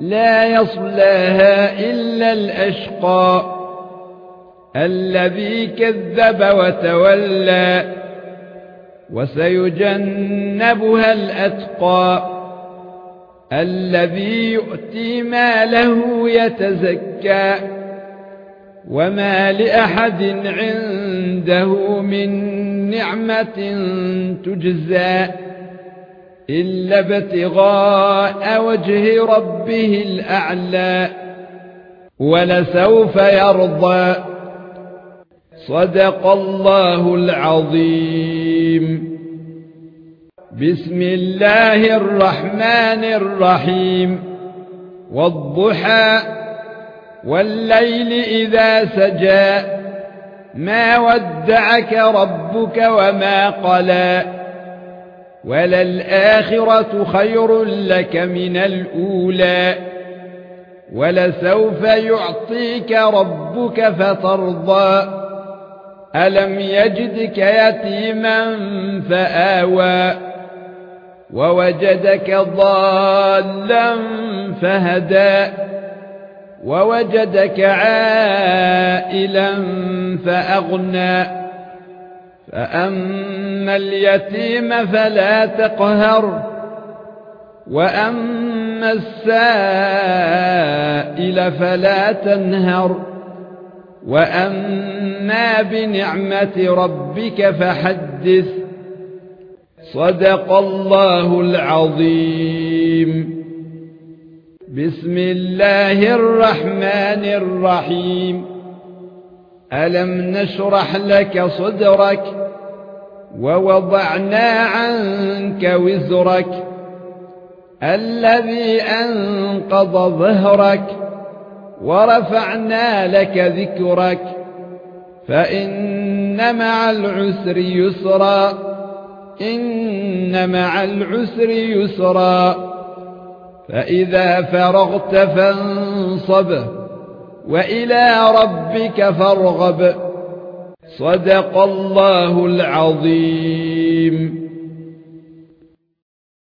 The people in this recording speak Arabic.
لا يصلاها إلا الأشقى. الذي كذب وتولى وسيجنبها الأتقى. الذي يؤتي ماله يتزكى. وما لأحد عنده من نعمة تجزى. إلا ابتغاء وجه ربه الأعلى ولسوف يرضى. صدق الله العظيم. بسم الله الرحمن الرحيم. والضحى والليل إذا سجى. ما ودعك ربك وما قلى. وللآخرة خير لك من الأولى ولسوف يعطيك ربك فترضى ألم يجدك يتيما فآوى ووجدك ضالا فهدى ووجدك عائلا فأغنى فأما اليتيم فلا تقهر وأما السائل فلا تنهر وأما بنعمة ربك فحدث صدق الله العظيم بسم الله الرحمن الرحيم ألم نشرح لك صدرك ووضعنا عنك وزرك الذي أنقض ظهرك ورفعنا لك ذكرك فإن مع العسر يسرا إن مع العسر يسرا فإذا فرغت فانصب وإلى ربك فارغب. صدق الله العظيم.